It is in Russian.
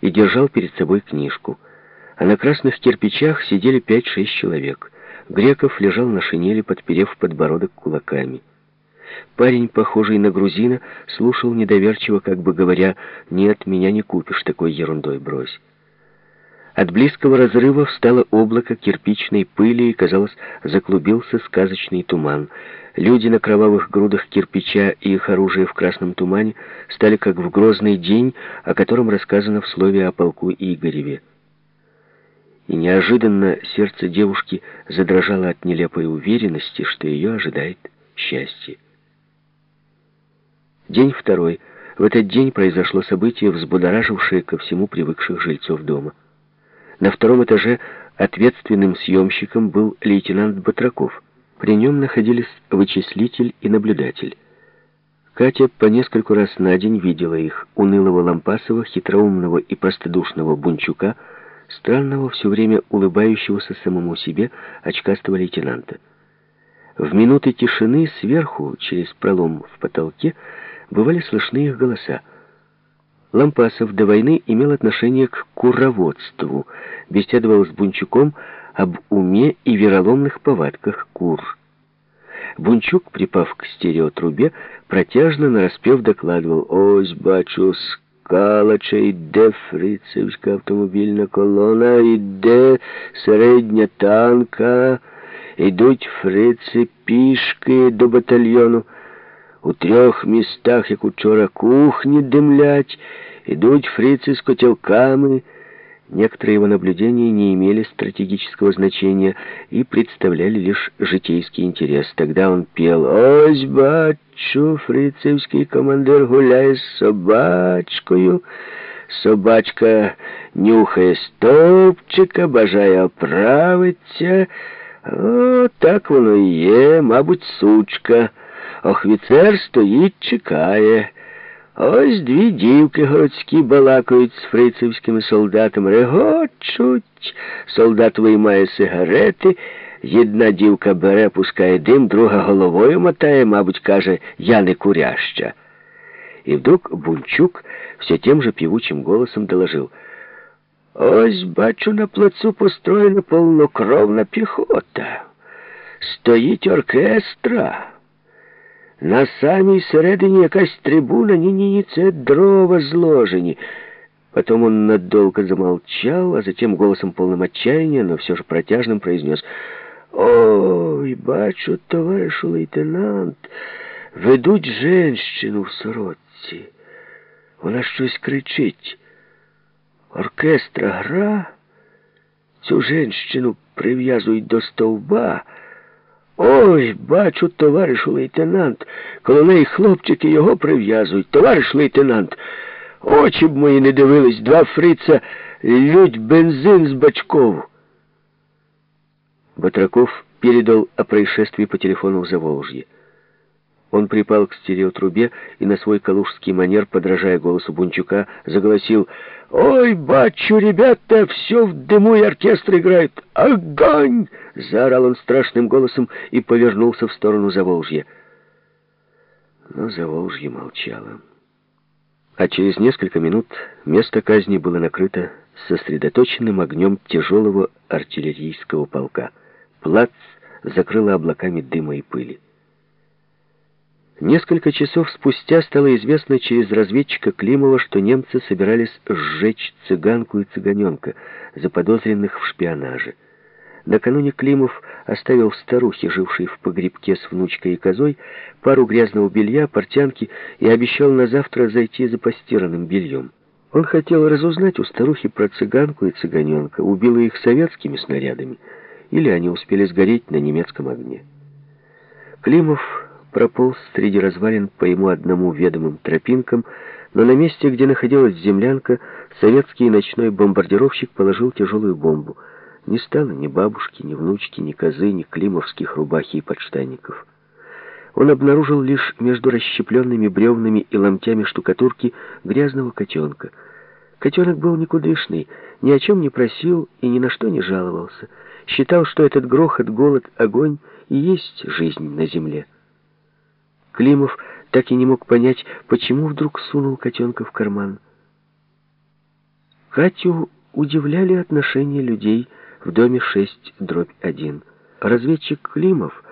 и держал перед собой книжку. А на красных кирпичах сидели пять-шесть человек. Греков лежал на шинели, подперев подбородок кулаками. Парень, похожий на грузина, слушал недоверчиво, как бы говоря, «Нет, меня не купишь, такой ерундой брось». От близкого разрыва встало облако кирпичной пыли и, казалось, заклубился сказочный туман. Люди на кровавых грудах кирпича и их оружие в красном тумане стали как в грозный день, о котором рассказано в слове о полку Игореве. И неожиданно сердце девушки задрожало от нелепой уверенности, что ее ожидает счастье. День второй. В этот день произошло событие, взбудоражившее ко всему привыкших жильцов дома. На втором этаже ответственным съемщиком был лейтенант Батраков. При нем находились вычислитель и наблюдатель. Катя по нескольку раз на день видела их, унылого Лампасова, хитроумного и простодушного Бунчука, странного, все время улыбающегося самому себе, очкастого лейтенанта. В минуты тишины сверху, через пролом в потолке, бывали слышны их голоса. Лампасов до войны имел отношение к куроводству, беседовал с Бунчуком об уме и вероломных повадках кур. Бунчук, припав к стереотрубе, протяжно нараспев докладывал «Ось, бачу, скалача, йде фрицевська автомобільна колона, йде середня танка, йдуть фрици пішки до батальйону». У трьох містах, як учора, кухні дымлять, идут фрицы с котелками. Некоторые его наблюдения не имели стратегического значения и представляли лишь житейский интерес. Тогда он пел «Ось, бачу, фрицевский командир гуляє з собачкою». Собачка нюхає стовпчика, бажає оправиться. О, так воно і є, мабуть, сучка. Охвіцер стоїть, чекає. Ось дві дівки городські балакають з фрицевськими солдатами, регочуть. Солдат виймає сигарети. Одна дівка бере, пускає дим, друга головою мотає, мабуть, каже, я не куряща. И вдруг Бунчук все тем же певучим голосом доложил. Ось, бачу, на плацу построєна полнокровна піхота. Стоїть оркестра. На самій середині якась трибуна, ні-ні-ні, це дрова зложені. Потом он надолго замолчал, а затем голосом полным отчаяния, но все же протяжным произнес «Ой, бачу, товаришу лейтенант, ведуть женщину в сорочці. Вона щось кричить. Оркестра гра, цю женщину прив'язують до стовба». Ой, бачу, товаришу лейтенант, коло неї хлопчики його прив'язують. Товариш лейтенант, очі б мої не дивились, два фрица лють бензин с бачков. Батраков передал о происшествии по телефону в Заволжье. Он припал к стереотрубе и на свой калужский манер, подражая голосу Бунчука, заголосил «Ой, бачу, ребята, все в дыму и оркестр играет! Огонь!» Заорал он страшным голосом и повернулся в сторону Заволжья. Но Заволжье молчало. А через несколько минут место казни было накрыто сосредоточенным огнем тяжелого артиллерийского полка. Плац закрыло облаками дыма и пыли. Несколько часов спустя стало известно через разведчика Климова, что немцы собирались сжечь цыганку и цыганенка, заподозренных в шпионаже. Накануне Климов оставил старухе, жившей в погребке с внучкой и козой, пару грязного белья, портянки и обещал на завтра зайти за постиранным бельем. Он хотел разузнать у старухи про цыганку и цыганенка, убила их советскими снарядами, или они успели сгореть на немецком огне. Климов прополз среди развалин по ему одному ведомым тропинкам, но на месте, где находилась землянка, советский ночной бомбардировщик положил тяжелую бомбу. Не стало ни бабушки, ни внучки, ни козы, ни климовских рубахи и подштанников. Он обнаружил лишь между расщепленными бревнами и ломтями штукатурки грязного котенка. Котенок был никудышный, ни о чем не просил и ни на что не жаловался. Считал, что этот грохот, голод, огонь и есть жизнь на земле. Климов так и не мог понять, почему вдруг сунул котенка в карман. Катю удивляли отношения людей в доме 6 дробь 1. Разведчик Климов